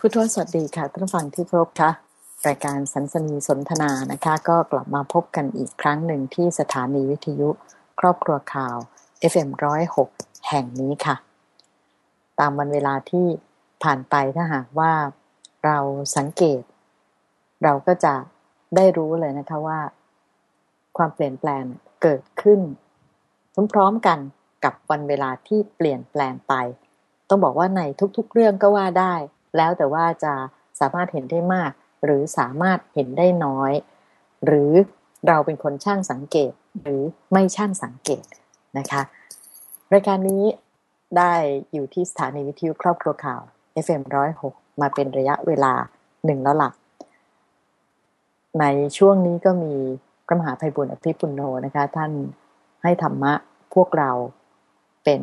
ผู้ทวสวัสดีค่ะท่านฟังที่ครบค่ะรายการสันสนีสนทนานะคะ ก็กลับมาพบกันอีกครั้งหนึ่งที่สถานีวิทยุ ครอบครัวข่าว FM106 แห่งนี้ค่ะ ตามวันเวลาที่ผ่านไปถ้าหากว่าเราสังเกต เราก็จะได้รู้เลยนะคะว่า ความเปลี่ยนแปลงเกิดขึ้นพร้อมๆกันกับวันเวลาที่เปลี่ยนแปลงไป ต้องบอกว่าในทุกๆเรื่องก็ว่าได้ แล้วแต่ว่าจะสามารถเห็นได้มาก หรือสามารถเห็นได้น้อย หรือเราเป็นคนช่างสังเกตหรือไม่ช่างสังเกตนะคะ รายการนี้ได้อยู่ที่สถานีวิทยุครอบครัวข่าว FM106 มาเป็นระยะเวลาหนึ่งแล้วหลัก ในช่วงนี้ก็มีพระมหาภัยบุญอภิปุโนนะคะ ท่านให้ธรรมะพวกเราเป็น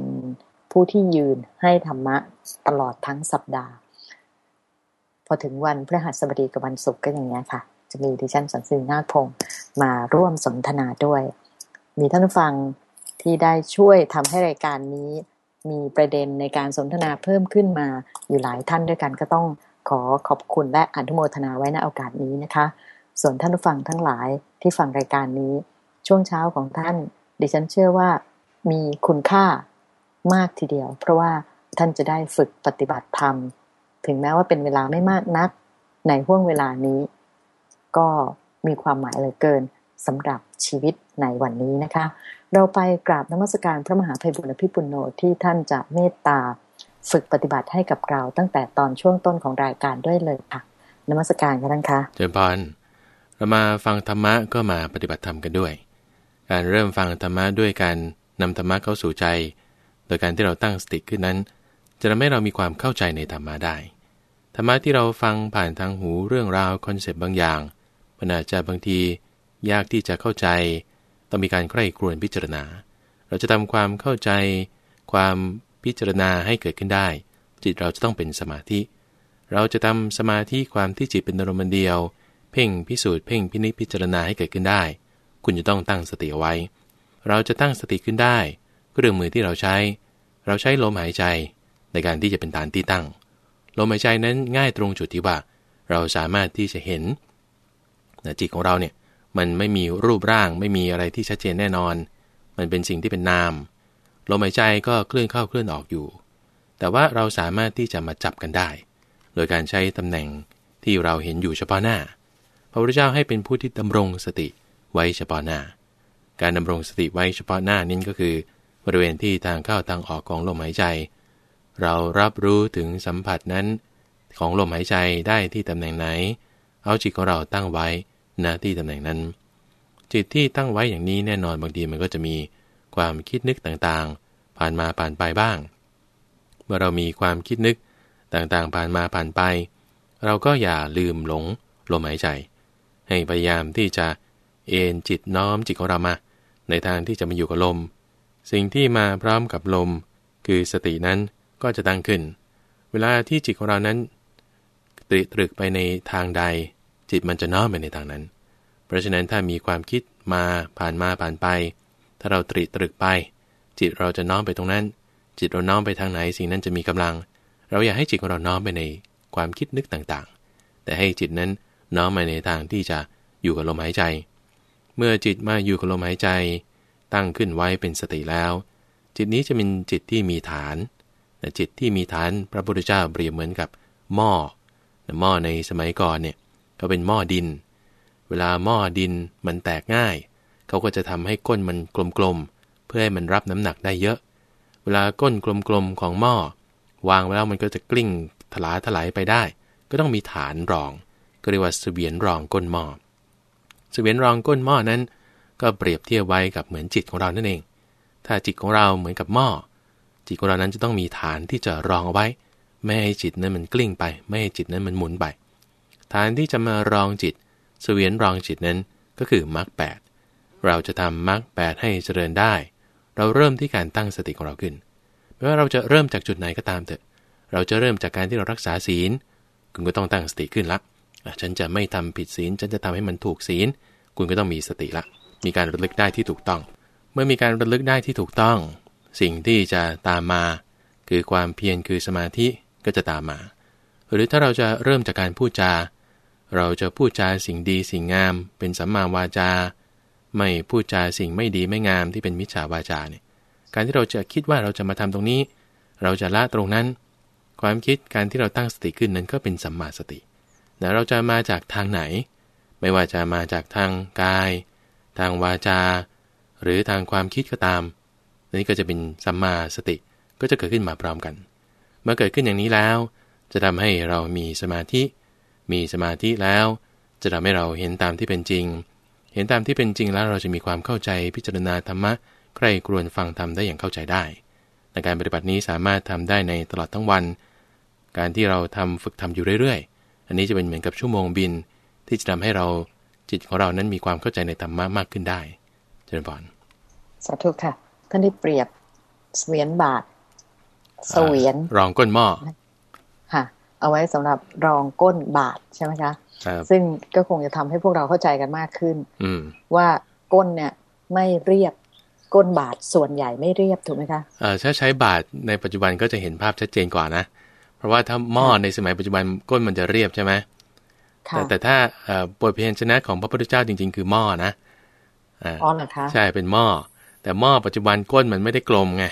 ผู้ที่ยืนให้ธรรมะตลอดทั้งสัปดาห์ อถึงวันพฤหัสบดีกับวันศุกร์ก็อย่างนี้ค่ะ จะมีดิฉันสันสินาคพงศ์มาร่วมสนทนาด้วย มีท่านฟังที่ได้ช่วยทำให้รายการนี้ มีประเด็นในการสนทนาเพิ่มขึ้นมาอยู่หลายท่านด้วยกันก็ต้องขอขอบคุณและอนุโมทนาไว้ในโอกาสนี้นะคะ ส่วนท่านผู้ฟังทั้งหลายที่ฟังรายการนี้ ช่วงเช้าของท่าน ดิฉันเชื่อว่ามีคุณค่ามากทีเดียว เพราะว่าท่านจะได้ฝึกปฏิบัติธรรม ถึงแม้ว่าเป็นเวลาไม่มากนัก ในห่วงเวลานี้ ก็มีความหมายเหลือเกินสำหรับชีวิตในวันนี้นะคะ เราไปกราบนมัสการพระมหาภัยบุญอภิปุโนที่ท่านจะเมตตาฝึกปฏิบัติให้กับเราตั้งแต่ตอนช่วงต้นของรายการด้วยเลยค่ะนมัสการกันท่านคะเจริญพรเรามาฟังธรรมะก็มาปฏิบัติธรรมกันด้วย การเริ่มฟังธรรมะด้วยการนำธรรมะเข้าสู่ใจ โดยการที่เราตั้งสติขึ้นนั้น จะทำให้เรามีความเข้าใจในธรรมะได้ ธรรมะที่เราฟังผ่านทางหูเรื่องราวคอนเซปต์บางอย่างมันอาจจะบางทียากที่จะเข้าใจ ต้องมีการใคร่ครวญพิจารณา เราจะทำความเข้าใจ ความพิจารณาให้เกิดขึ้นได้ จิตเราจะต้องเป็นสมาธิ เราจะทำสมาธิความที่จิตเป็นอารมณ์เดียว เพ่งพิสูจน์เพ่งพินิจพิจารณาให้เกิดขึ้นได้ คุณจะต้องตั้งสติเอาไว้ เราจะตั้งสติขึ้นได้เครื่องมือที่เราใช้ เราใช้ลมหายใจในการที่จะเป็นฐานที่ตั้ง ลมหายใจนั้นง่ายตรงจุดที่ว่า เราสามารถที่จะเห็นจิตของเราเนี่ยมันไม่มีรูปร่าง ไม่มีอะไรที่ชัดเจนแน่นอน มันเป็นสิ่งที่เป็นนามลมหายใจก็เคลื่อนเข้าเคลื่อนออกอยู่ แต่ว่าเราสามารถที่จะมาจับกันได้ โดยการใช้ตำแหน่งที่เราเห็นอยู่เฉพาะหน้า พระพุทธเจ้าให้เป็นผู้ที่ดำรงสติไว้เฉพาะหน้า การดำรงสติไว้เฉพาะหน้านี้ก็คือ บริเวณที่ทางเข้าทางออกของลมหายใจ เรารับรู้ถึงสัมผัสนั้น ของลมหายใจได้ที่ตำแหน่งไหน เอาจิตของเราตั้งไว้ณที่ตำแหน่งนั้น จิตที่ตั้งไว้อย่างนี้แน่นอนบางทีมันก็จะมีความคิดนึกต่างๆ ผ่านมาผ่านไปบ้าง เมื่อเรามีความคิดนึกต่างๆ ผ่านมาผ่านไป เราก็อย่าลืมหลงลมหายใจ ให้พยายามที่จะเอ็นจิตน้อมจิตของเรามาในทางที่จะมาอยู่กับลม สิ่งที่มาพร้อมกับลม คือสตินั้น ก็จะตั้งขึ้น เวลาที่จิตของเรานั้นตริตรึกไปในทางใด จิตมันจะน้อมไปในทางนั้น เพราะฉะนั้นถ้ามีความคิดมาผ่านมาผ่านไป ถ้าเราตริตรึกไป จิตเราจะน้อมไปตรงนั้น จิตเราน้อมไปทางไหนสิ่งนั้นจะมีกำลัง เราอยากให้จิตของเราน้อมไปในความคิดนึกต่างๆ แต่ให้จิตนั้นน้อมไปในทางที่จะอยู่กับลมหายใจ เมื่อจิตมาอยู่กับลมหายใจ ตั้งขึ้นไว้เป็นสติแล้ว จิตนี้จะเป็นจิตที่มีฐาน จิตที่มีฐานพระพุทธเจ้าเปรียบเหมือนกับหม้อหม้อในสมัยก่อนเนี่ยก็เป็นหม้อดิน เวลาหม้อดินมันแตกง่าย เขาก็จะทำให้ก้นมันกลมๆ เพื่อให้มันรับน้ำหนักได้เยอะ เวลาก้นกลมๆของหม้อวางไว้แล้วมันก็จะกลิ้งถลาถลายไปได้ ก็ต้องมีฐานรอง ก็เรียกว่าเสบียนรองก้นหม้อเสวียนรองก้นหม้อนั้น ก็เปรียบเทียบไว้กับเหมือนจิตของเรานั่นเอง ถ้าจิตของเราเหมือนกับหม้อ จิตของเรานั้นจะต้องมีฐานที่จะรองเอาไว้ ไม่ให้จิตนั้นมันกลิ้งไป ไม่ให้จิตนั้นมันหมุนไป ฐานที่จะมารองจิต เสวียนรองจิตนั้นก็คือมรรคแปดเราจะทำมรรคแปดให้เจริญได้ เราเริ่มที่การตั้งสติของเราขึ้น ไม่ว่าเราจะเริ่มจากจุดไหนก็ตามเถอะ เราจะเริ่มจากการที่เรารักษาศีล คุณก็ต้องตั้งสติขึ้นละฉันจะไม่ทำผิดศีล ฉันจะทำให้มันถูกศีล คุณก็ต้องมีสติละ มีการระลึกได้ที่ถูกต้อง เมื่อมีการระลึกได้ที่ถูกต้อง สิ่งที่จะตามมา คือความเพียรคือสมาธิก็จะตามมา หรือถ้าเราจะเริ่มจากการพูดจา เราจะพูดจาสิ่งดีสิ่งงาม เป็นสัมมาวาจา ไม่พูดจาสิ่งไม่ดีไม่งามที่เป็นมิจฉาวาจาเนี่ยการที่เราจะคิดว่าเราจะมาทำตรงนี้ เราจะละตรงนั้น ความคิดการที่เราตั้งสติขึ้นนั้นก็เป็นสัมมาสติแต่เราจะมาจากทางไหน ไม่ว่าจะมาจากทางกาย ทางวาจา หรือทางความคิดก็ตาม นี่ก็จะเป็นสัมมาสติก็จะเกิดขึ้นมาพร้อมกัน เมื่อเกิดขึ้นอย่างนี้แล้ว จะทำให้เรามีสมาธิ มีสมาธิแล้ว จะทำให้เราเห็นตามที่เป็นจริง เห็นตามที่เป็นจริงแล้วเราจะมีความเข้าใจพิจารณาธรรมะใครกรวนฟังธรรมได้อย่างเข้าใจได้ในการปฏิบัตินี้สามารถทำได้ในตลอดทั้งวัน การที่เราทำฝึกทำอยู่เรื่อยๆ อันนี้จะเป็นเหมือนกับชั่วโมงบิน ที่จะทำให้เราจิตของเรานั้นมีความเข้าใจในธรรมะมากขึ้นได้ เจริญพรสาธุค่ะ ท่านได้เปรียบเสวียนบาทเสวียนรองก้นหม้อค่ะเอาไว้สำหรับรองก้นบาทใช่ไหมคะซึ่งก็คงจะทำให้พวกเราเข้าใจกันมากขึ้น อืว่าก้นเนี่ยไม่เรียบก้นบาทส่วนใหญ่ไม่เรียบถูกไหมคะเออถ้าใช้บาทในปัจจุบันก็จะเห็นภาพชัดเจนกว่านะ เพราะว่าถ้าหม้อในสมัยปัจจุบันก้นมันจะเรียบใช่ไหมแต่แต่ถ้าบทเพียนชนะของพระพุทธเจ้าจริง ๆ คือหม้อนะอ๋อเหรอคะใช่เป็นหม้อ แต่หม้อปัจจุบันก้นมันไม่ได้กลมไง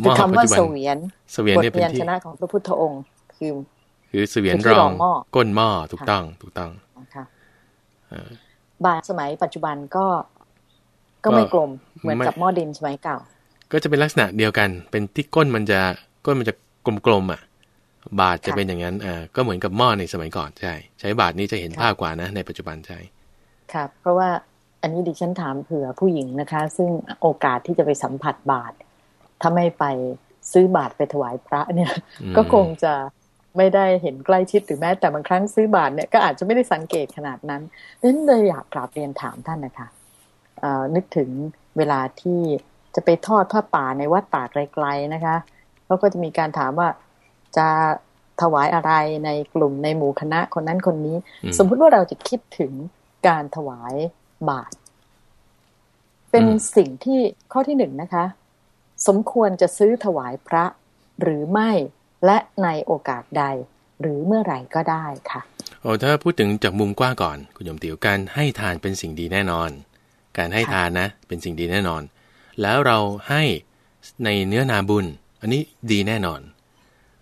หม้อปัจจุบันเสวียนเสวียนเนี่ยเป็นที่ชนะของพระพุทธองค์คือคือเสวียนรองก้นหม้อถูกต้องถูกต้องค่ะบาทสมัยปัจจุบันก็ก็ไม่กลมเหมือนกับหม้อดินสมัยเก่า ก็จะเป็นลักษณะเดียวกัน เป็นที่ก้นมันจะก้นมันจะกลมๆอะ บาทจะเป็นอย่างนั้นอ่าก็เหมือนกับหม้อในสมัยก่อนใช่ ใช้บาทนี้จะเห็นภาพกว่านะในปัจจุบันใช่ครับ เพราะว่า อันนี้ดิฉันถามเผื่อผู้หญิงนะคะ ซึ่งโอกาสที่จะไปสัมผัสบาทถ้าไม่ไปซื้อบาทไปถวายพระเนี่ย ก็คงจะไม่ได้เห็นใกล้ชิดหรือแม้แต่บางครั้งซื้อบาทเนี่ยก็อาจจะไม่ได้สังเกตขนาดนั้นนั้นเลยอยากกราบเรียนถามท่านนะคะนึกถึงเวลาที่จะไปทอดผ้าป่าในวัดป่าไกลๆนะคะเขาก็จะมีการถามว่าจะถวายอะไรในกลุ่มในหมู่คณะคนนั้นคนนี้ สมมุติว่าเราจะคิดถึงการถวาย บาท เป็นสิ่งที่ข้อที่หนึ่งนะคะ สมควรจะซื้อถวายพระหรือไม่และในโอกาสใดหรือเมื่อไหร่ก็ได้ค่ะโอ้ถ้าพูดถึงจากมุมกว้างก่อน คุณยมติวการให้ทานเป็นสิ่งดีแน่นอน การให้ทานนะ เป็นสิ่งดีแน่นอน แล้วเราให้ในเนื้อนาบุญ อันนี้ดีแน่นอน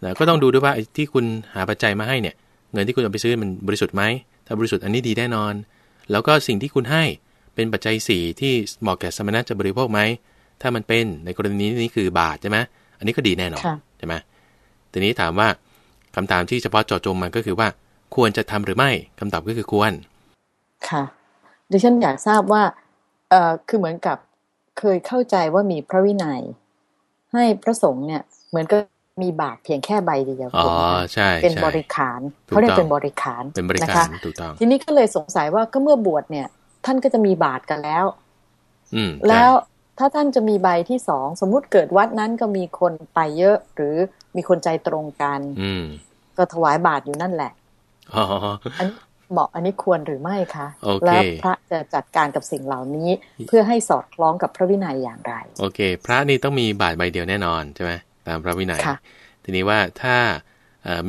นะก็ต้องดูด้วยว่าที่คุณหาปัจจัยมาให้เนี่ย เงินที่คุณเอาไปซื้อมันบริสุทธิ์ไหมถ้าบริสุทธิ์อันนี้ดีแน่นอน แล้วก็สิ่งที่คุณให้เป็นปัจจัยสี่ที่เหมาะแก่สมณะจะบริโภคไหม ถ้ามันเป็นในกรณีนี้คือบาทใช่ไหมอันนี้ก็ดีแน่นอนใช่ไหมทีนี้ถามว่าคำถามที่เฉพาะเจาะจงมันก็คือว่าควรจะทำหรือไม่คำตอบก็คือควร ค่ะ ดิฉันอยากทราบว่าเอ่อคือเหมือนกับเคยเข้าใจว่ามีพระวินัย ให้พระสงฆ์เนี่ยเหมือนกับ มีบาทเพียงแค่ใบเดียวอ๋อใช่เป็นบริขารเขาเรียกเป็นบริขารเป็นบริการถูกต้องทีนี้ก็เลยสงสัยว่าก็เมื่อบวชเนี่ย ท่านก็จะมีบาทกันแล้ว อืมแล้วถ้าท่านจะมีใบที่สองสมมุติเกิดวัดนั้นก็มีคนไปเยอะ หรือมีคนใจตรงกัน อืมก็ถวายบาทอยู่นั่นแหละอ๋ออันเหมาะอันนี้ควรหรือไม่คะแล้วพระจะจัดการกับสิ่งเหล่านี้ เพื่อให้สอดคล้องกับพระวินัยอย่างไร โอเค พระนี่ต้องมีบาทใบเดียวแน่นอนใช่ไหม ตามพระวินัย ทีนี้ว่าถ้า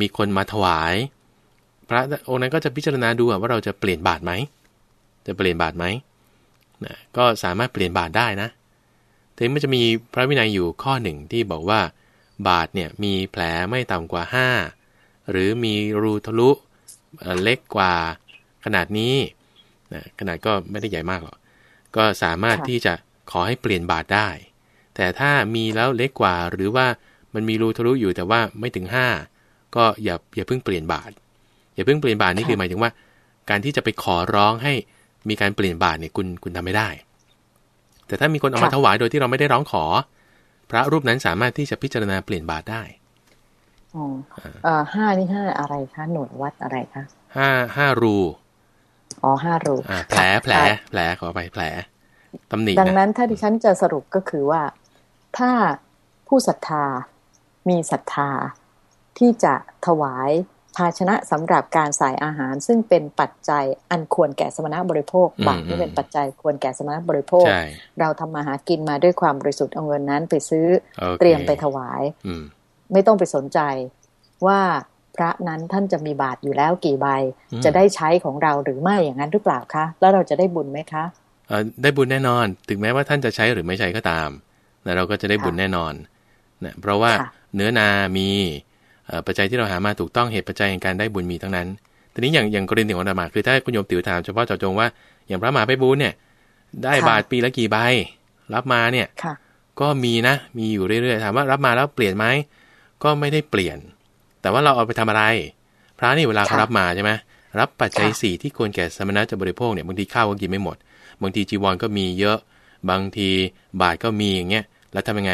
มีคนมาถวาย พระองค์นั้นก็จะพิจารณาดูว่าเราจะเปลี่ยนบาทไหม จะเปลี่ยนบาทไหมนะก็สามารถเปลี่ยนบาทได้นะแต่มันจะมีพระวินัยอยู่ข้อหนึ่งที่บอกว่า บาทเนี่ยมีแผลไม่ต่ำกว่า 5 หรือมีรูทะลุเล็กกว่าขนาดนี้นะขนาดก็ไม่ได้ใหญ่มากหรอก ก็สามารถที่จะขอให้เปลี่ยนบาทได้ แต่ถ้ามีแล้วเล็กกว่าหรือว่ามันมีรูทะลุอยู่แต่ว่าไม่ถึงห้าก็อย่าอย่าเพิ่งเปลี่ยนบาท อย่าเพิ่งเปลี่ยนบาทนี่คือหมายถึงว่า การที่จะไปขอร้องให้มีการเปลี่ยนบาทเนี่ยคุณคุณทำไม่ได้ แต่ถ้ามีคนเอามาถวายโดยที่เราไม่ได้ร้องขอ พระรูปนั้นสามารถที่จะพิจารณาเปลี่ยนบาทได้อ๋อห้านี่ห้าอะไรคะหน่วยวัดอะไรคะห้าห้ารูอ๋อห้ารูอ่าแผลแผลแผลขอไปแผลตำหนิดังนั้นถ้าดิฉันจะสรุปก็คือว่า ถ้าผู้ศรัทธามีศรัทธาที่จะถวายภาชนะสำหรับการใส่อาหาร ซึ่งเป็นปัจจัยอันควรแก่สมณะบริโภคบาตที่เป็นปัจจัยควรแก่สมณะบริโภค เราทำมาหากินมาด้วยความบริสุทธิ์เอาเงินนั้นไปซื้อเตรียมไปถวายไม่ต้องไปสนใจว่าพระนั้นท่านจะมีบาตรอยู่แล้วกี่ใบอืมจะได้ใช้ของเราหรือไม่อย่างนั้นหรือเปล่าคะ แล้วเราจะได้บุญไหมคะเอ่อได้บุญแน่นอน ถึงแม้ว่าท่านจะใช้หรือไม่ใช้ก็ตามนะ เราก็จะได้บุญค่ะแน่นอนนะเพราะว่าค่ะเนื้อนามีเอ่อปัจจัยที่เราหามาถูกต้องเหตุปัจจัยแห่งการได้บุญมีทั้งนั้น ทีนี้อย่างอย่างกรณีของอาตมาคือถ้าคุณโยมติ๋วถามเฉพาะเจาะจงว่าอย่างพระมหาไปบูลย์เนี่ย ได้ค่ะบาทปีละกี่ใบรับมาเนี่ยค่ะก็มีนะมีอยู่เรื่อยๆถามว่ารับมาแล้วเปลี่ยนไหมก็ไม่ได้เปลี่ยน แต่ว่าเราเอาไปทำอะไร พระนี่เวลาเขาค่ะรับมาใช่ไหมรับปัจจัยค่ะสี่ที่ควรแก่สมณะจะบริโภคเนี่ยบางทีข้าวก็กินไม่หมด บางทีจีวรก็มีเยอะ บางทีบาทก็มีอย่างเงี้ย แล้วทำยังไง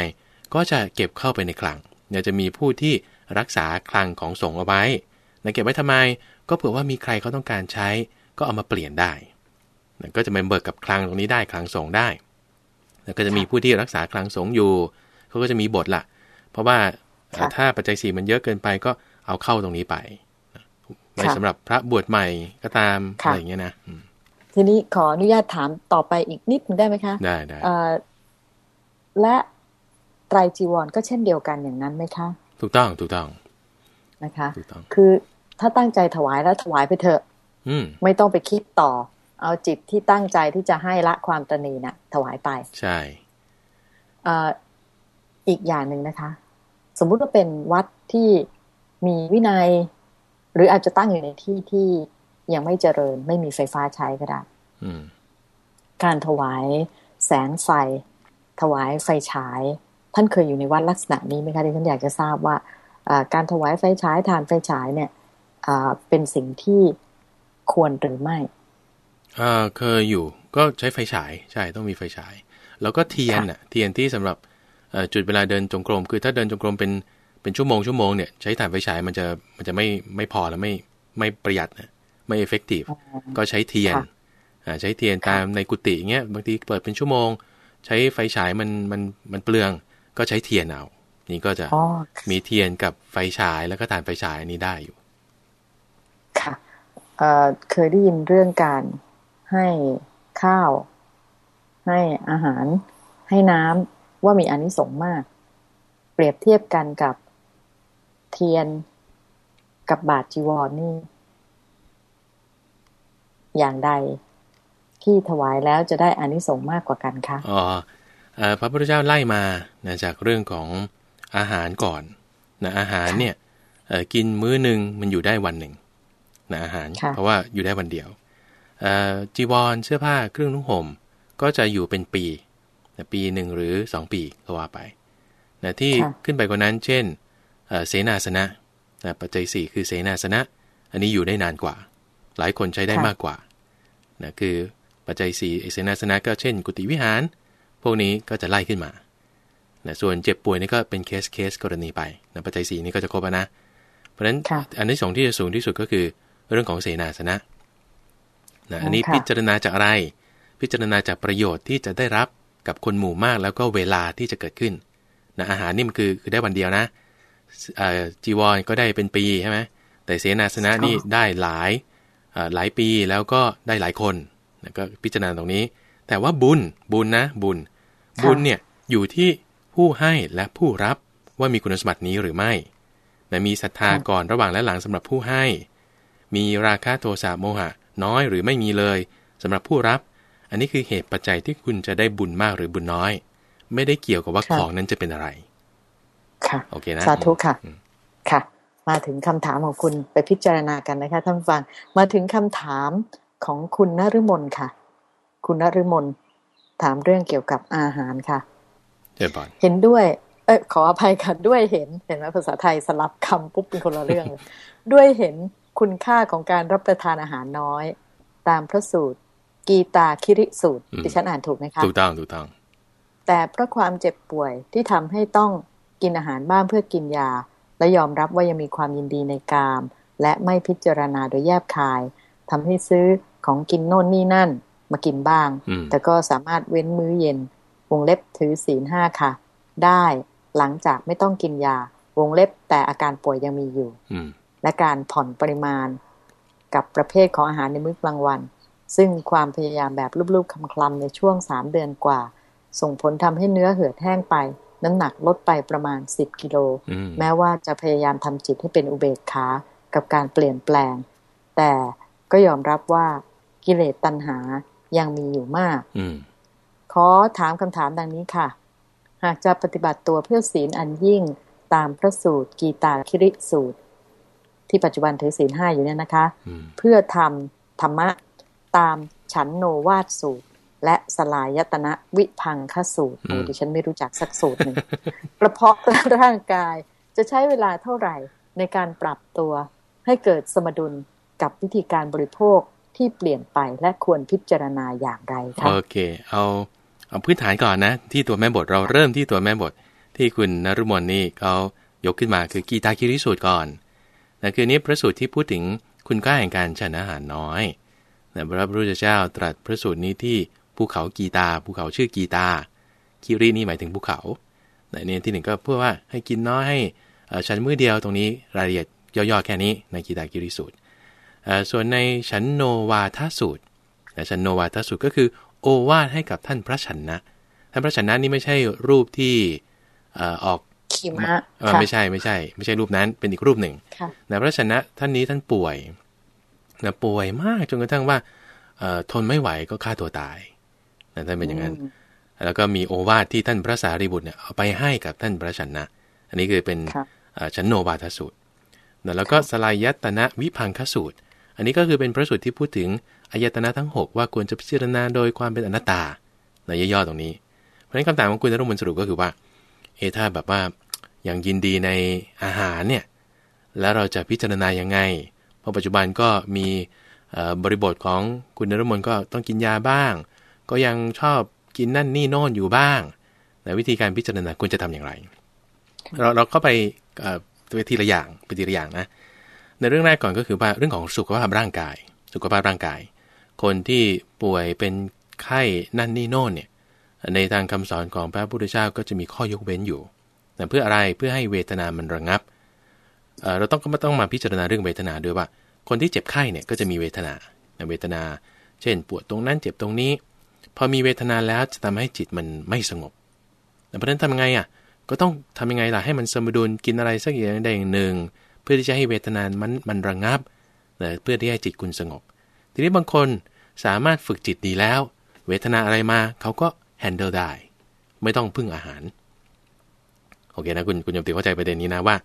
ก็จะเก็บเข้าไปในคลังเนี่ยจะมีผู้ที่รักษาคลังของสงฆ์เอาไว้นะเก็บไว้ทำไม ก็เผื่อว่ามีใครเขาต้องการใช้ ก็เอามาเปลี่ยนได้นะก็จะมาเบิกกับคลังตรงนี้ได้คลังสงฆ์ได้แล้วก็จะมีผู้ที่รักษาคลังสงฆ์อยู่เขาก็จะมีบทละเพราะว่าเอ่อค่ะถ้าปัจจัยสี่มันเยอะเกินไปก็เอาเข้าตรงนี้ไปนะไว้ค่ะสำหรับพระบวชใหม่ก็ตามค่ะอะไรอย่างเงี้ยนะอืมทีนี้ขออนุญาตถามต่อไปอีกนิดนึงได้ไหมคะ ได้ได้เอ่อและ ไตรจีวรก็เช่นเดียวกันอย่างนั้นไหมคะ ถูกต้องถูกต้องนะคะถูกต้องคือถ้าตั้งใจถวายแล้วถวายไปเถอะ อืมไม่ต้องไปคิดต่อ เอาจิตที่ตั้งใจที่จะให้ละความตระหนีน่ะ ถวายไป ใช่เอ่ออีกอย่างหนึ่งนะคะ สมมุติว่าเป็นวัดที่มีวินัย หรืออาจจะตั้งอยู่ในที่ที่ยังไม่เจริญ ไม่มีไฟฟ้าใช้ก็ได้อืมการถวายแสงไฟ ถวายไฟฉาย ท่านเคยอยู่ในวัดลักษณะนี้ไหมคะที่ฉันอยากจะทราบว่าอ่าการถวายไฟฉายทานไฟฉายเนี่ยอ่าเป็นสิ่งที่ควรหรือไม่อ่าเคยอยู่ก็ใช้ไฟฉายใช่ต้องมีไฟฉาย แล้วก็เทียนอะเทียนที่สำหรับเอ่อจุดเวลาเดินจงกรม คือถ้าเดินจงกรมเป็นเป็นชั่วโมงชั่วโมงเนี่ยใช้ถ่านไฟฉายมันจะมันจะไม่ไม่พอแล้วไม่ไม่ประหยัดนะไม่ effective อ๋อก็ใช้เทียนค่ะอ่าใช้เทียนค่ะตามในกุฏิอย่างเงี้ยบางทีเปิดเป็นชั่วโมง ใช้ไฟฉายมันมันมันเปลือง ก็ใช้เทียนเอา นี่ก็จะอ๋อมีเทียนกับไฟฉายแล้วก็ถ่านไฟฉายอันนี้ได้อยู่ ค่ะเอ่อเคยได้ยินเรื่องการให้ข้าว ให้อาหาร ให้น้ำว่ามีอานิสงส์มาก เปรียบเทียบกันกับเทียนกับบาทจีวรนี่ อย่างใดที่ถวายแล้วจะได้อานิสงส์มากกว่ากันคะอ๋อเอ่อ พระพุทธเจ้าไล่มานะจากเรื่องของอาหารก่อนนะอาหารเนี่ยเอ่อกินมื้อหนึ่งมันอยู่ได้วันหนึ่งนะอาหารค่ะเพราะว่าอยู่ได้วันเดียวเอ่อจีวรเสื้อผ้าเครื่องนุ่งห่มก็จะอยู่เป็นปีนะปีหนึ่งหรือสองปีก็ว่าไปนะที่ค่ะขึ้นไปกว่านั้น เช่นเอ่อเสนาสนะนะปัจจัยสี่คือเสนาสนะ อันนี้อยู่ได้นานกว่า หลายคนใช้ได้ค่ะมากกว่านะคือปัจจัยสี่เสนาสนะก็เช่น กุฏิวิหาร พวกนี้ก็จะไล่ขึ้นมานะส่วนเจ็บป่วยนี่ก็เป็นเคสเคสกรณีไปนะปัจจัยสีนี่ก็จะครบแล้วนะ เพราะฉะนั้นค่ะอันที่สองที่จะสูงที่สุดก็คือเรื่องของเสนาสนะนะอันนี้ค่ะพิจารณาจากอะไร พิจารณาจากประโยชน์ที่จะได้รับกับคนหมู่มากแล้วก็เวลาที่จะเกิดขึ้นนะอาหารนี่มันคือคือได้วันเดียวนะเอ่อจีวรก็ได้เป็นปีใช่ไหมแต่เสนาสนะนี่ได้หลายเอ่อหลายปีแล้วก็ได้หลายคนนะก็พิจารณาตรงนี้ แต่ว่าบุญบุญนะบุญค่ะ บุญเนี่ยอยู่ที่ผู้ให้และผู้รับว่ามีคุณสมบัตินี้หรือไม่นะมีศรัทธาก่อนระหว่างและหลังสำหรับผู้ให้ มีราคะโทสะโมหะ น้อยหรือไม่มีเลยสำหรับผู้รับ อันนี้คือเหตุปัจจัยที่คุณจะได้บุญมากหรือบุญน้อย ไม่ได้เกี่ยวกับว่าค่ะของนั้นจะเป็นอะไร ค่ะโอเคนะสาธุค่ะอืมค่ะ มาถึงคำถามของคุณไปพิจารณากันนะคะท่านผู้ฟัง มาถึงคำถามของคุณนฤมลค่ะ คุณนฤมล ถามเรื่องเกี่ยวกับอาหารค่ะเจริญพรเห็นด้วย เอยขออภัยค่ะด้วยเห็นเห็นไหมภาษาไทยสลับคำปุ๊บเป็นคนละเรื่องเลยด้วยเห็นคุณค่าของการรับประทานอาหารน้อย ตามพระสูตร กีตาคิริสูตรอืมดิฉันอ่านถูกไหมคะถูกต้องถูกต้อง แต่เพราะความเจ็บป่วยที่ทำให้ต้องกินอาหารบ้างเพื่อกินยา และยอมรับว่ายังมีความยินดีในกาม และไม่พิจารณาโดยแยบคายทำให้ซื้อของกินโน่นนี่นั่น มากินบ้างอืมแต่ก็สามารถเว้นมื้อเย็น วงเล็บถือศีลห้าค่ะ ได้หลังจากไม่ต้องกินยา วงเล็บแต่อาการป่วยยังมีอยู่อืมและการผ่อนปริมาณ กับประเภทของอาหารในมื้อกลางวัน ซึ่งความพยายามแบบรูปๆคลำๆในช่วงสามเดือนกว่า ส่งผลทำให้เนื้อเหือดแห้งไป น้ำหนักลดไปประมาณ10กิโลอืมแม้ว่าจะพยายามทำจิตให้เป็นอุเบกขากับการเปลี่ยนแปลง แต่ก็ยอมรับว่ากิเลสตัณหา ยังมีอยู่มากอืมขอถามคำถามดังนี้ค่ะ หากจะปฏิบัติตัวเพื่อศีลอันยิ่งตามพระสูตร กีตาคิริสูตร ที่ปัจจุบันถือศีลห้าอยู่เนี่ยนะคะอืมเพื่อทำธรรมะตามฉันโนวาดสูตร และสลายตนะวิพังคสูตรโอ้ดิฉันไม่รู้จักสักสูตรหนึ่งกระเพาะและร่างกายจะใช้เวลาเท่าไหร่ในการปรับตัวให้เกิดสมดุลกับวิธีการบริโภค ที่เปลี่ยนไปและควรพิจารณาอย่างไรคะโอเค เอาเอาพื้นฐานก่อนนะ ที่ตัวแม่บทเราเริ่มที่ตัวแม่บทที่คุณนรุมนนี่เขายกขึ้นมาคือกีตาคิริสูตรก่อนนะคืออนนี้พระสูตรที่พูดถึงคุณค่าแห่งการฉันอาหารน้อยนะพระพุทธเจ้าตรัสพระสูตรนี้ที่ภูเขากีตาภูเขาชื่อกีตาคิรินี่หมายถึงภูเขาในนี้ที่หนึ่งก็เพื่อว่าให้กินน้อยให้เอ่อฉันมื้อเดียวตรงนี้รายละเอียดย่อๆแค่นี้ในกีตาคิริสูตรเอ่อ ส่วนในฉันโนวาทสูตรแต่ชันโนวาทสุก็คือโอวาทให้กับท่านพระชนะ ท่านพระชนะนี่ไม่ใช่รูปที่เอ่อออกขีมะเอ่อค่ะไม่ใช่ไม่ใช่ ไม่ใช่รูปนั้นเป็นอีกรูปหนึ่งค่ะนะพระชนะท่านนี้ท่านป่วยนะป่วยมากจนกระทั่งว่าเอ่อทนไม่ไหวก็ฆ่าตัวตายนะท่านเป็นอย่างนั้น แล้วก็มีโอวาทที่ท่านพระสารีบุตรเนี่ยเอาไปให้กับท่านพระชนะ อันนี้คือเป็นค่ะเอ่อชันโนวาทสูตรนะแล้วก็สลายยตนะวิพังคสูตร อันนี้ก็คือเป็นพระสูตรที่พูดถึงอายตนะทั้ง 6 ว่าควรจะพิจารณาโดยความเป็นอนัตตาในย่อๆตรงนี้ เพราะฉะนั้นคำถามของคุณนรุมนสรุปก็คือว่า เอถ้าแบบว่าอย่างยินดีในอาหารเนี่ยแล้วเราจะพิจารณายังไง เพราะปัจจุบันก็มีบริบทของคุณนรุมนก็ต้องกินยาบ้าง ก็ยังชอบกินนั่นนี่โน่นอยู่บ้างแต่วิธีการพิจารณาควรจะทำอย่างไร เราเราเข้าไปอ่อไปทีละอย่างไปทีละอย่างนะ ในเรื่องแรกก่อนก็คือว่าเรื่องของสุขภาพร่างกาย สุขภาพร่างกาย คนที่ป่วยเป็นไข้นั่นนี่โน่นเนี่ยในทางคำสอนของพระพุทธเจ้าก็จะมีข้อยกเว้นอยู่แต่เพื่ออะไรเพื่อให้เวทนามันระงับเเราต้องก็ไม่ต้องมาพิจารณาเรื่องเวทนาด้วยว่า คนที่เจ็บไข้เนี่ยก็จะมีเวทนาเวทนา เช่น ปวดตรงนั้นเจ็บตรงนี้ พอมีเวทนาแล้วจะทำให้จิตมันไม่สงบเพราะนั้นทำยังไงอะก็ต้องทำยังไงล่ะให้มันสมดุลกินอะไรสักอย่างใดอย่างหนึ่ง เพื่อที่จะให้เวทนามันมันระงับนะเพื่อที่ให้จิตคุณสงบ ทีนี้บางคนสามารถฝึกจิตดีแล้ว เวทนาอะไรมาเขาก็แฮนเดิลได้ ไม่ต้องพึ่งอาหาร โอเคนะคุณคุณโยมติเข้าใจประเด็นนี้นะว่า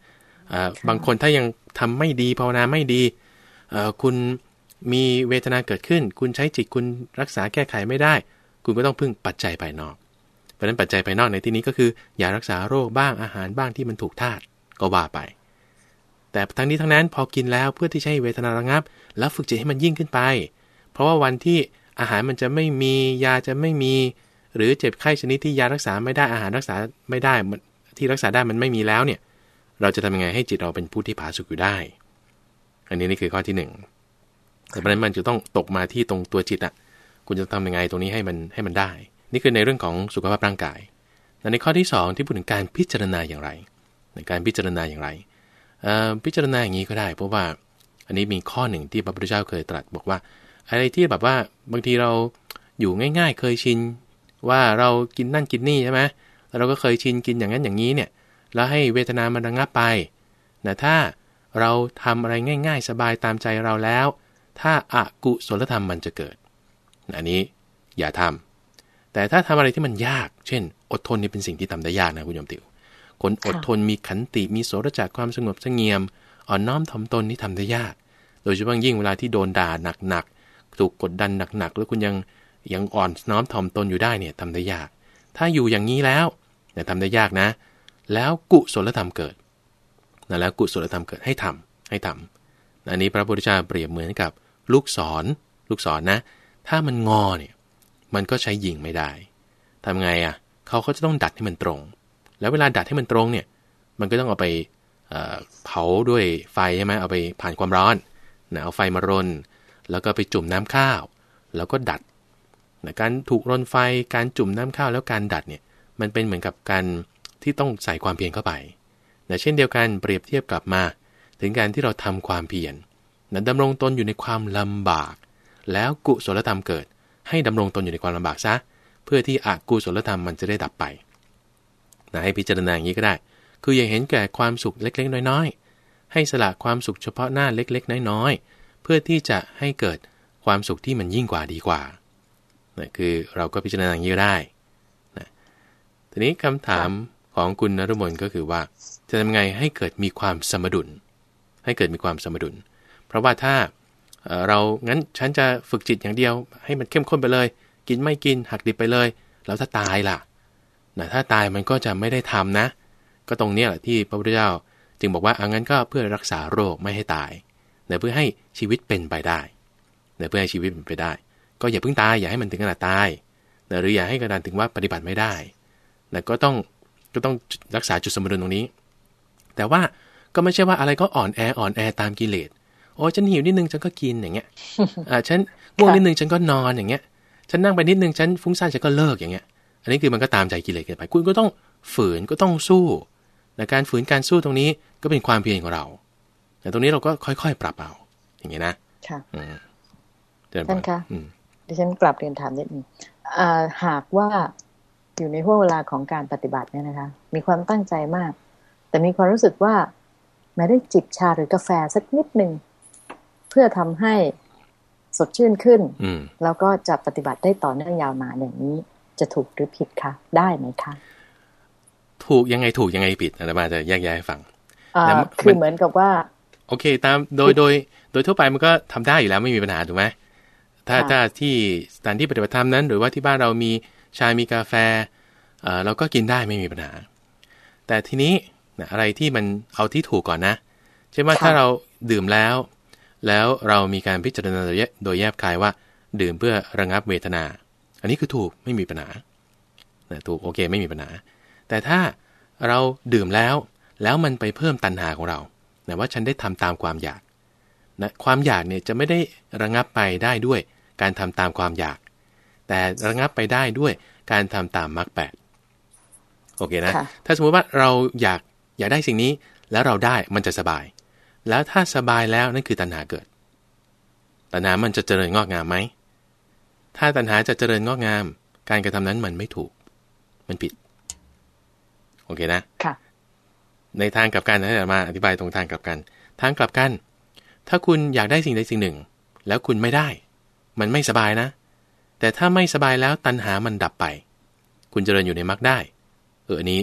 อ่าบางคนถ้ายังทำไม่ดีภาวนาไม่ดีเอ่อคุณมีเวทนาเกิดขึ้น คุณใช้จิตคุณรักษาแก้ไขไม่ได้ คุณก็ต้องพึ่งปัจจัยภายนอก เพราะฉะนั้นปัจจัยภายนอกในที่นี้ก็คือยารักษาโรคบ้างอาหารบ้างที่มันถูกธาตุก็ว่าไป แต่ทั้งนี้ทั้งนั้นพอกินแล้วเพื่อที่จะให้เวทนาระงับ แล้วฝึกจิตให้มันยิ่งขึ้นไป เพราะว่าวันที่อาหารมันจะไม่มียาจะไม่มี หรือเจ็บไข้ชนิดที่ยารักษาไม่ได้อาหารรักษาไม่ได้ที่รักษาได้มันไม่มีแล้วเนี่ยเราจะทำยังไงให้จิตเราเป็นผู้ที่ผาสุกอยู่ได้ อันนี้นี่คือข้อที่หนึ่งแต่ประเด็นมันจะต้องตกมาที่ตรงตัวจิตอะ คุณจะทำยังไงตรงนี้ให้มันให้มันได้ นี่คือในเรื่องของสุขภาพร่างกายแต่ในข้อที่ 2 ที่พูดถึงการพิจารณาอย่างไร ในการพิจารณาอย่างไร พิจารณาอย่างนี้ก็ได้ เพราะว่าอันนี้มีข้อหนึ่งที่พระพุทธเจ้าเคยตรัสบอกว่า อะไรที่แบบว่าบางทีเราอยู่ง่าย ๆ เคยชินว่าเรากินนั่นกินนี่ใช่ไหมเราก็เคยชินกินอย่างนั้นอย่างนี้เนี่ยแล้วให้เวทนามันระงับไปนะถ้าเราทำอะไรง่าย ๆ สบายตามใจเราแล้ว ถ้าอากุศลธรรมมันจะเกิด อันนี้อย่าทำแต่ถ้าทำอะไรที่มันยาก เช่น อดทนนี่เป็นสิ่งที่ทำได้ยากนะคุณโยมติว คนอดทนมีขันติมีโสรจากความสงบเสงี่ยม อ่อนน้อมถ่อมตนนี่ทำได้ยาก โดยเฉพาะยิ่งเวลาที่โดนด่าหนักๆถูกกดดันหนักๆแล้วคุณยังยังอ่อนน้อมถ่อมตนอยู่ได้เนี่ยทำได้ยาก ถ้าอยู่อย่างนี้แล้วเนี่ยทำได้ยากนะ แล้วกุศลธรรมเกิดนะแล้วกุศลธรรมเกิดให้ทำให้ทำอันนี้พระพุทธเจ้าเปรียบเหมือนกับลูกศรลูกศรนนะ ถ้ามันงอเนี่ยมันก็ใช้ยิงไม่ได้ทำไงอะ่ะ เขาก็จะต้องดัดให้มันตรง แล้วเวลาดัดให้มันตรงเนี่ย มันก็ต้องเอาไปเผาด้วยไฟใช่ไหมเอาไปผ่านความร้อนนะเอาไฟมารน แล้วก็ไปจุ่มน้ำข้าว แล้วก็ดัดนะการถูกรนไฟ การจุ่มน้ำข้าวแล้วการดัดเนี่ย มันเป็นเหมือนกับการที่ต้องใส่ความเพียรเข้าไปนะเช่นเดียวกันเปรียบเทียบกลับมา ถึงการที่เราทำความเพียรนะดำรงตนอยู่ในความลำบาก แล้วกุศลธรรมเกิด ให้ดำรงตนอยู่ในความลำบากซะ เพื่อที่อกุศลธรรมมันจะได้ดับไป นะให้พิจารณาอย่างนี้ก็ได้ คืออย่าเห็นแก่ความสุขเล็กๆ น้อยๆ ให้สละความสุขเฉพาะหน้าเล็กๆ น้อยๆ เพื่อที่จะให้เกิดความสุขที่มันยิ่งกว่าดีกว่านะคือเราก็พิจารณาอย่างนี้ได้นะทีนี้คำถามของคุณนรุมนก็คือว่า จะทำไงให้เกิดมีความสมดุล ให้เกิดมีความสมดุล เพราะว่าถ้าเรางั้นฉันจะฝึกจิตอย่างเดียว ให้มันเข้มข้นไปเลย กินไม่กินหักดิบไปเลย แล้วถ้าตายล่ะ นะถ้าตายมันก็จะไม่ได้ทำนะ ก็ตรงนี้แหละที่พระพุทธเจ้า จึงบอกว่าอางั้นก็เพื่อรักษาโรคไม่ให้ตายนะเพื่อให้ชีวิตเป็นไปได้นะเพื่อให้ชีวิตเป็นไปได้ ก็อย่าเพิ่งตายอย่าให้มันถึงขนาดตายนะหรืออย่าให้กระดานถึงว่าปฏิบัติไม่ได้นะก็ต้องก็ต้องรักษาจุดสมดุลตรงนี้ แต่ว่าก็ไม่ใช่ว่าอะไรก็อ่อนแออ่อนแอตามกิเลสโอ้ฉันหิวนิดนึงฉันก็กินอย่างเงี้ยอ่าฉันง่วงนิดนึงฉันก็นอนอย่างเงี้ย ฉันนั่งไปนิดนึงฉันฟุ้งซ่านฉันก็เลิกอย่างเงี้ย อันนี้คือมันก็ตามใจกิเลสเกินไป คุณก็ต้องฝืนก็ต้องสู้ในการฝืนการสู้ตรงนี้ก็เป็นความเพียรของเรา แต่ตรงนี้เราก็ค่อยๆ ปรับเอา อย่างเงี้ยนะ ค่ะอืมท่านคะดิฉันกลับเรียนถามนิดนึงหากว่าอยู่ในห่วงเวลาของการปฏิบัติเนี่ยนะคะ มีความตั้งใจมาก แต่มีความรู้สึกว่าแม้ได้จิบชาหรือกาแฟสักนิดหนึ่งเพื่อทำให้สดชื่นขึ้น แล้วก็จะปฏิบัติได้ต่อเนื่องยาวนานอย่างนี้ จะถูกหรือผิดคะได้ไหมคะ ถูกยังไงถูกยังไงผิดอาตมาจะแยกแยะให้ฟังคือเหมือนกับว่า โอเค ตามโดยโดย โดยทั่วไปมันก็ทำได้อยู่แล้วไม่มีปัญหาถูกไหมถ้าถ้าที่สถานที่ปฏิบัติธรรมนั้น หรือว่าที่บ้านเรามีชามีกาแฟเราก็กินได้ไม่มีปัญหา แต่ทีนี้อะไรที่มันเอาที่ถูกก่อนนะเช่นว่าถ้าเราดื่มแล้ว แล้วเรามีการพิจารณาโดยแยบคายว่า ดื่มเพื่อระงับเวทนาอั นนี้คือถูกไม่มีปัญหาถูกโอเคไม่มีปัญหา แต่ถ้าเราดื่มแล้วแล้วมันไปเพิ่มตัณหาของเราแต่ว่าฉันได้ทำตามความอยากนะความอยากเนี่ยจะไม่ได้ระงับไปได้ด้วยการทำตามความอยาก แต่ระงับไปได้ด้วยการทำตามมรรคแปดโอเคนะ ถ้าสมมติว่าเราอยากอยากได้สิ่งนี้แล้วเราได้มันจะสบาย แล้วถ้าสบายแล้วนั่นคือตัณหาเกิด ตัณหามันจะเจริญงอกงามไหม ถ้าตัณหาจะเจริญงอกงาม การกระทำนั้นมันไม่ถูก มันผิด โอเคนะค่ะ ในทางกลับกันนะมาอธิบายตรงทางกลับกัน ทางกลับกัน ถ้าคุณอยากได้สิ่งใดสิ่งหนึ่ง แล้วคุณไม่ได้ มันไม่สบายนะ แต่ถ้าไม่สบายแล้วตัณหามันดับไป คุณเจริญอยู่ในมรรคได้ เอออันนี้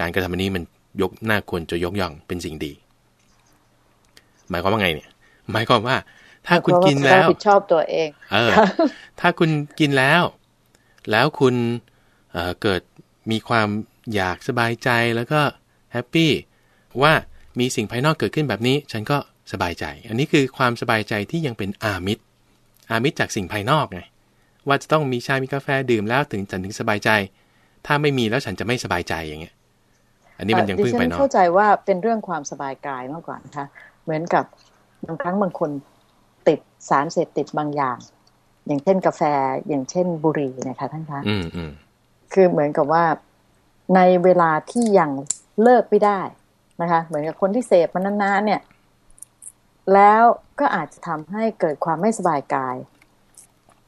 การกระทำอันนี้มันยกหน้าควรจะยกย่องเป็นสิ่งดี หมายความว่าไงเนี่ย หมายความว่า ถ้าคุณกินแล้วผิดชอบตัวเองเออถ้าคุณกินแล้ว แล้วคุณเเกิดมีความอยากสบายใจแล้วก็ happy ว่ามีสิ่งภายนอกเกิดขึ้นแบบนี้ ฉันก็สบายใจ อันนี้คือความสบายใจที่ยังเป็นอามิตร อามิตรจากสิ่งภายนอกไงว่าจะต้องมีชา มีกาแฟดื่มแล้วถึงฉันถึงสบายใจ ถ้าไม่มีแล้วฉันจะไม่สบายใจอย่างเงี้ย อันนี้มันยังพึ่งไปเนาะเข้าใจว่าเป็นเรื่องความสบายกายมากกว่านะคะ เหมือนกับบางครั้งบางคนติด สารเสพติดบางอย่าง อย่างเช่นกาแฟอย่างเช่นบุหรี่นะคะท่านคะอืมอืมคือเหมือนกับว่าในเวลาที่ยังเลิกไม่ได้นะคะ เหมือนกับคนที่เสพมันนานๆเนี่ย แล้วก็อาจจะทำให้เกิดความไม่สบายกาย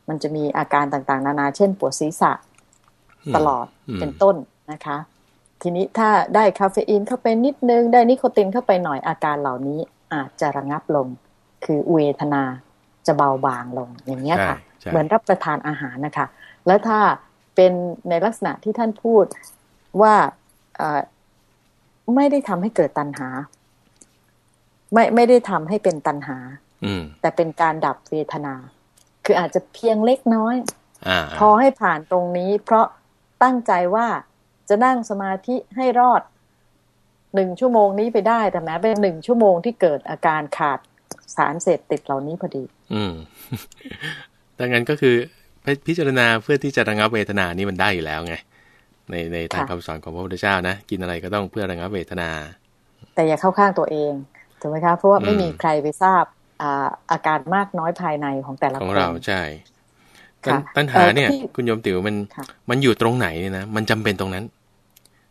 มันจะมีอาการต่างๆ นานาเช่นปวดศีรษะตลอดเป็นต้นนะคะ ทีนี้ถ้าได้คาเฟอีนเข้าไปนิดนึง ได้นิโคตินเข้าไปหน่อยอาการเหล่านี้อาจจะระงับลง คือเวทนา จะเบาบางลงอย่างเงี้ยค่ะ เหมือนรับประทานอาหารนะคะ แล้วถ้าเป็นในลักษณะที่ท่านพูดว่าไม่ได้ทำให้เกิดตัณหา ไม่ไม่ได้ทำให้เป็นตัณหาแต่เป็นการดับเวทนา คืออาจจะเพียงเล็กน้อยอพอให้ผ่านตรงนี้ เพราะตั้งใจว่าจะนั่งสมาธิให้รอดหนึ่งชั่วโมงนี้ไปได้แต่แม้เป็นหนึ่งชั่วโมงที่เกิดอาการขาด สารเสพติดเหล่านี้พอดี อืมดังนั้นก็คือพิจารณาเพื่อที่จะระงับเวทนานี่มันได้อยู่แล้วไง ในในทางคำสอนของพระพุทธเจ้านะกินอะไรก็ต้องเพื่อระงับเวทนา แต่อย่าเข้าข้างตัวเองถูกไหมคะเพราะว่าไม่มีใครไปทราบอาอาการมากน้อยภายในของแต่ละคนของเราใช่ปัญหาเนี่ย คุณโยมติ๋วมันมันอยู่ตรงไหนเนี่ยนะมันจำเป็นตรงนั้น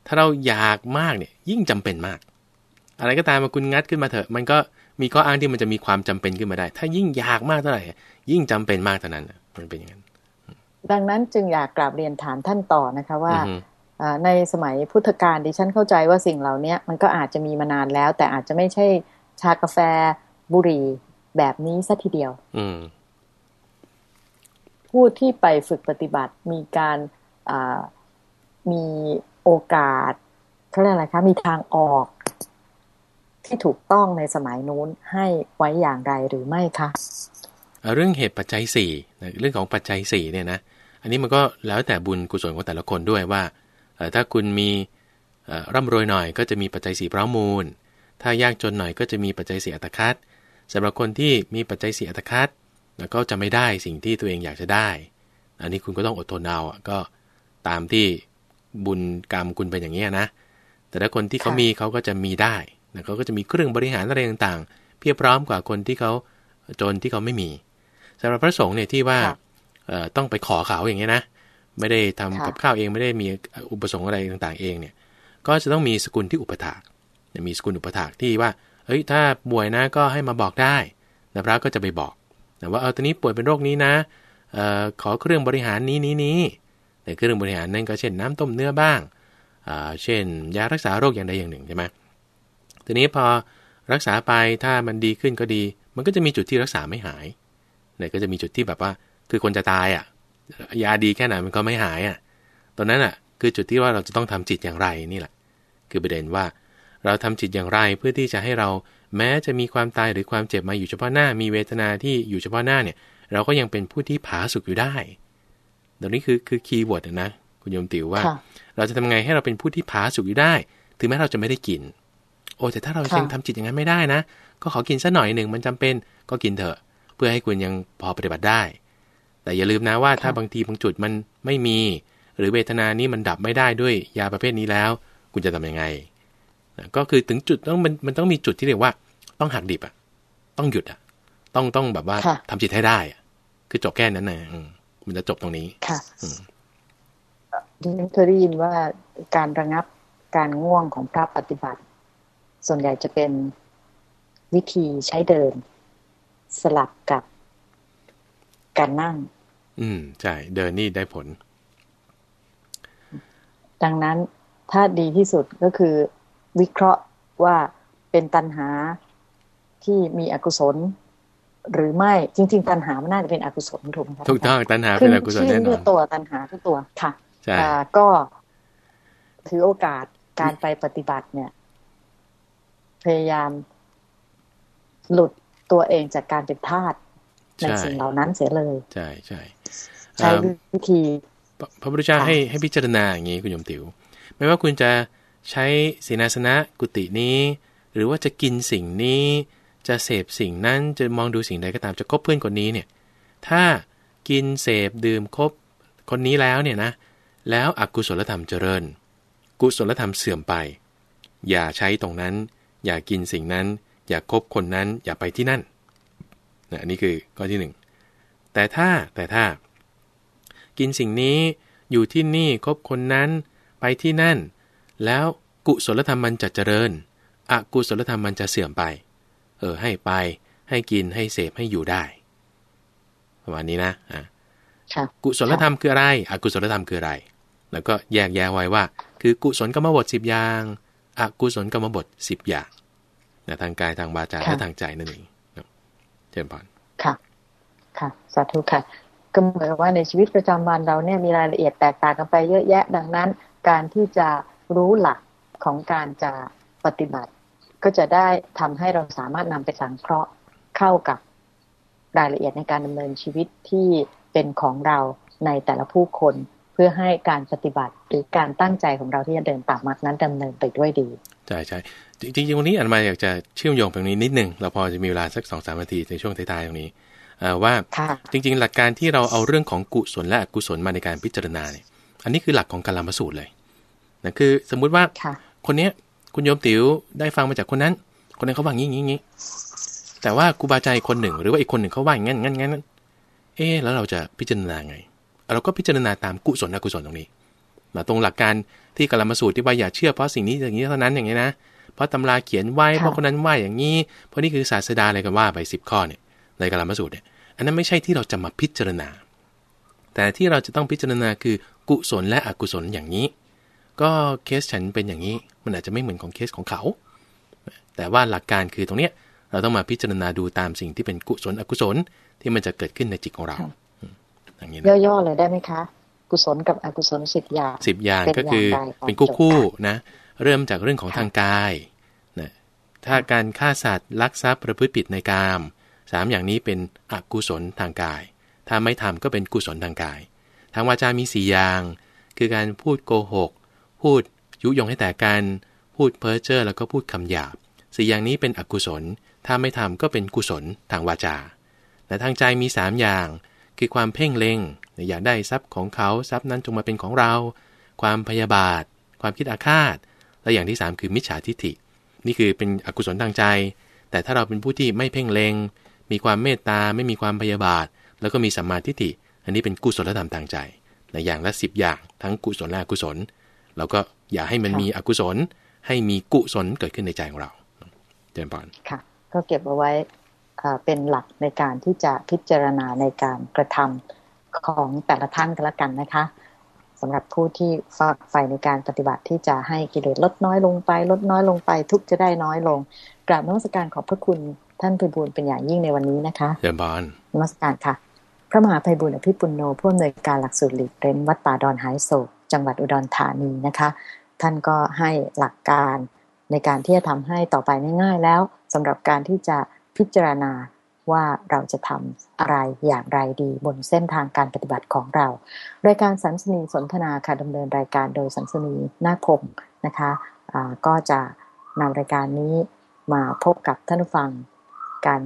ถ้าเราอยากมากเนี่ย ยิ่งจำเป็นมาก อะไรก็ตามมาคุณงัดขึ้นมาเถอะ มันก็ มีข้ออ้างที่มันจะมีความจำเป็นขึ้นมาได้ ถ้ายิ่งอยากมากเท่าไหร่ยิ่งจำเป็นมากเท่านั้นมันเป็นอย่างนั้น ดังนั้นจึงอยากกราบเรียนถามท่านต่อนะคะว่าในสมัยพุทธกาลดิฉันเข้าใจว่าสิ่งเหล่านี้มันก็อาจจะมีมานานแล้ว แต่อาจจะไม่ใช่ชากาแฟบุหรี่แบบนี้ซะทีเดียวอืมผู้ที่ไปฝึกปฏิบัติมีการมีโอกาสเขาเรียกอะไรคะ มีทางออก ที่ถูกต้องในสมัยนู้นให้ไว้อย่างไรหรือไม่คะเรื่องเหตุปัจจัยสี่เรื่องของปัจจัยสี่เนี่ยนะอันนี้มันก็แล้วแต่บุญกุศลของแต่ละคนด้วยว่าถ้าคุณมีร่ำรวยหน่อยก็จะมีปัจจัยสี่พร้อมมูล ถ้ายากจนหน่อยก็จะมีปัจจัยสี่อัตคัดสำหรับคนที่มีปัจจัยสี่อัตคัดแล้วก็จะไม่ได้สิ่งที่ตัวเองอยากจะได้ อันนี้คุณก็ต้องอดทนเอาก็ตามที่บุญกรรมคุณเป็นอย่างนี้นะ แต่ถ้าคนที่เขามีเขาก็จะมีได้ นะเขาก็จะมีเครื่องบริหารอะไรต่างๆ เพียบพร้อมกว่าคนที่เขาจนที่เขาไม่มีสำหรับพระสงฆ์เนี่ยที่ว่าต้องไปขอเขาอย่างเงี้ยนะไม่ได้ทำกับข้าวเองไม่ได้มีอุปสงค์อะไรต่างๆ เองเนี่ยก็จะต้องมีสกุลที่อุปถากมีสกุลอุปถากที่ว่าเฮ้ยถ้าป่วยนะก็ให้มาบอกได้นะพระก็จะไปบอกแต่ว่าเออตอนนี้ป่วยเป็นโรคนี้นะออขอเครื่องบริหารนี้นี้นี้ในเครื่องบริหารนั่นก็เช่นน้ำต้มเนื้อบ้างอ่าเช่นยารักษาโรคอย่างใดอย่างหนึ่งใช่ไหม ทีนี้พอรักษาไปถ้ามันดีขึ้นก็ดี มันก็จะมีจุดที่รักษาไม่หายเนี่ยก็จะมีจุดที่แบบว่า คือคนจะตายอะ ยาดีแค่ไหนมันก็ไม่หายอะ ตอนนั้นอะ คือจุดที่ว่าเราจะต้องทำจิตอย่างไรนี่แหละ คือประเด็นว่า เราทำจิตอย่างไรเพื่อที่จะให้เราแม้จะมีความตายหรือความเจ็บมาอยู่เฉพาะหน้า มีเวทนาที่อยู่เฉพาะหน้าเนี่ย เราก็ยังเป็นผู้ที่ผาสุกอยู่ได้ตรงนี้คือคือ keyword นะ คุณโยมติวว่า เราจะทำไงให้เราเป็นผู้ที่ผาสุกอยู่ได้ ถึงแม้เราจะไม่ได้กิน โอ้แต่ถ้าเรายังทำจิตอย่างนั้นไม่ได้นะ ก็ขอกินสักหน่อยหนึ่งมันจำเป็นก็กินเถอะ เพื่อให้คุณยังพอปฏิบัติได้ แต่อย่าลืมนะว่าถ้าบางทีบางจุดมันไม่มี หรือเวทนานี้มันดับไม่ได้ด้วยยาประเภทนี้แล้ว คุณจะทํำยังไงก็คือถึงจุดต้องมันมันต้องมีจุดที่เรียกว่า ต้องหักดิบอะ ต้องหยุดอะ ต้องต้องแบบว่าทำจิตให้ได้อะ คือจบแค่นั้นนะมันจะจบตรงนี้ค่ะดิฉันเคยได้ยินว่าการระงับการง่วงของพระปฏิบัติ ส่วนใหญ่จะเป็นวิธีใช้เดิน สลับกับการนั่ง อืม ใช่ เดินนี่ได้ผล ดังนั้นถ้าดีที่สุดก็คือวิเคราะห์ว่าเป็นตัณหาที่มีอกุศล หรือไม่จริง ๆ ตัณหามันน่าจะเป็นอกุศลถูกไหมคะถูกต้องตัณหาเป็นอกุศลแน่นอนตัวตัณหาทุกตัวค่ะใช่ก็ถือโอกาสการไปปฏิบัติเนี่ย พยายาม หลุดตัวเองจากการเป็นทาสในสิ่งเหล่านั้นเสียเลย ใช่ใช่ใช้วิธี พระพุทธเจ้าให้ให้พิจารณาอย่างนี้คุณโยมติ๋วไม่ว่าคุณจะใช้ศีนาสนะกุตินี้ หรือว่าจะกินสิ่งนี้ จะเสพสิ่งนั้นจะมองดูสิ่งใดก็ตามจะคบเพื่อนคนนี้เนี่ย ถ้ากินเสพดื่มคบคนนี้แล้วเนี่ยนะ แล้วอกุศลธรรมเจริญ กุศลธรรมเสื่อมไป อย่าใช้ตรงนั้น อย่ากินสิ่งนั้น อย่าคบคนนั้น อย่าไปที่นั่นนะอันนี้คือข้อที่หนึ่งแต่ถ้าแต่ถ้า กินสิ่งนี้อยู่ที่นี่คบคนนั้น ไปที่นั่น แล้วกุศลธรรมมันจะเจริญอกุศลธรรมมันจะเสื่อมไป เออให้ไป ให้กินให้เสพให้อยู่ได้ประมาณนี้นะอะกุศลธรรมคืออะไรอกุศลธรรมคืออะไร แล้วก็แยกแยะไว้ว่า คือกุศลกรรมบทสิบอย่าง อกุศลกรรมบทสิบอย่างนะทางกายทางวาจาและทางใจนั่นเองเจริญพรค่ะ ค่ะ สาธุค่ะ ก็เหมือนว่าในชีวิตประจำวันเราเนี่ยมีรายละเอียดแตกต่างกันไปเยอะแยะ ดังนั้น การที่จะรู้หลักของการจะปฏิบัติ ก็จะได้ทำให้เราสามารถนำไปสังเคราะห์เข้ากับรายละเอียดในการดำเนินชีวิตที่เป็นของเราในแต่ละผู้คน เพื่อให้การปฏิบัติหรือการตั้งใจของเราที่จะเดินตามมรรคนั้นดำเนินไปด้วยดีใช่ใช่จริงๆวันนี้อันมาอยากจะเชื่อมโยงตรงนี้นิดนึงเราพอจะมีเวลาสักสองสามนาทีในช่วงท้ายๆตรงนี้ว่าจริง ๆ หลักการที่เราเอาเรื่องของกุศลและอกุศลมาในการพิจารณาเนี่ยอันนี้คือหลักของการลามสูตรเลยนะคือสมมุติว่าคนเนี้ยคุณโยมติ๋วได้ฟังมาจากคนนั้น คนนั้นเขาว่างี้งี้งี้แต่ว่าครูบาใจคนหนึ่ง หรือว่าอีกคนหนึ่งเขาว่าอย่างนั้นงั้นงั้นเอ๊แล้วเราจะพิจารณาไง เราก็พิจารณาตามกุศลอกุศลตรงนี้มาตรงหลักการที่กลมาสูตรที่ว่าอย่าเชื่อเพราะสิ่งนี้อย่างนี้เท่านั้นอย่างนี้นะ เพราะตำราเขียนไว้เพราะคนนั้นว่าอย่างนี้ เพราะนี่คือศาสดาอะไรกันว่าไปสิบข้อเนี่ยในกลมาสูตรเนี่ย อันนั้นไม่ใช่ที่เราจะมาพิจารณา แต่ที่เราจะต้องพิจารณาคือกุศลและอกุศลอย่างนี้ ก็เคสฉันเป็นอย่างนี้ มันอาจจะไม่เหมือนของเคสของเขา แต่ว่าหลักการคือตรงเนี้ยเราต้องมาพิจารณาดูตามสิ่งที่เป็นกุศลอกุศลที่มันจะเกิดขึ้นในจิตของเรา อย่างนี้ย่อๆเลยได้ไหมคะ กุศลกับอกุศลสิบอย่างสิบอย่างก็คือเป็นคู่คู่นะ เริ่มจากเรื่องของทางกายนะถ้าการฆ่าสัตว์ลักทรัพย์ประพฤติผิดในกามสามอย่างนี้เป็นอกุศลทางกาย ถ้าไม่ทำก็เป็นกุศลทางกาย ทางวาจามีสี่อย่าง คือการพูดโกหก พูดยุยงให้แต่กัน พูดเพ้อเจ้อแล้วก็พูดคำหยาบสี่อย่างนี้เป็นอกุศล ถ้าไม่ทำก็เป็นกุศลทางวาจาแต่ทางใจมีสามอย่าง คือความเพ่งเล็ง อยากได้ทรัพย์ของเขาทรัพย์นั้นจงมาเป็นของเรา ความพยาบาท ความคิดอาฆาต และอย่างที่ 3 คือมิจฉาทิฏฐิ นี่คือเป็นอกุศลทางใจ แต่ถ้าเราเป็นผู้ที่ไม่เพ่งเล็ง มีความเมตตาไม่มีความพยาบาท แล้วก็มีสัมมาทิฏฐิ อันนี้เป็นกุศลธรรมทางใจในอย่างละสิบอย่างทั้งกุศลและอกุศล เราก็อย่าให้มันมีอกุศล ให้มีกุศลเกิดขึ้นในใจของเราเจริญพรค่ะ ก็เก็บเอาไว้ เป็นหลักในการที่จะพิจารณาในการกระทำของแต่ละท่านกันละกันนะคะสำหรับผู้ที่ฝากไฟในการปฏิบัติที่จะให้กิเลสลดน้อยลงไป ลดน้อยลงไป ทุกจะได้น้อยลงกราบนมัสการขอบพระคุณท่านไพบูลเป็นอย่างยิ่งในวันนี้นะคะเดิมบานนมัสการค่ะ พระมหาไพบูลอภิปุโนผู้อำนวยการหลักสูตรหลีกเร้นวัดป่าดอนหายโศก จังหวัดอุดรธานีนะคะ ท่านก็ให้หลักการในการที่จะทำให้ต่อไปง่ายๆแล้วสำหรับการที่จะ พิจารณาว่าเราจะทำอะไรอย่างไรดีบนเส้นทางการปฏิบัติของเรา รายการสันสนีสนทนาค่ะดำเนินรายการโดยสันสนีนาคพงนะคะะก็จะนำรายการนี้มาพบกับท่านผู้ฟังกัน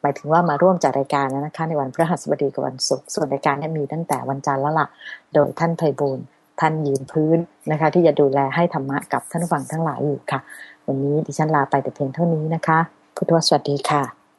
หมายถึงว่ามาร่วมจัดรายการนะคะในวันพฤหัสบดีกับวันศุกร์ส่วนรายการนี้มีตั้งแต่วันจันทร์แล้วล่ะ โดยท่านไพบูลท่านยืนพื้นนะคะ ที่จะดูแลให้ธรรมะกับท่านผู้ฟังทั้งหลายอยู่ค่ะ วันนี้ดิฉันลาไปแต่เพียงเท่านี้นะคะ พุทธวสวัสดีค่ะ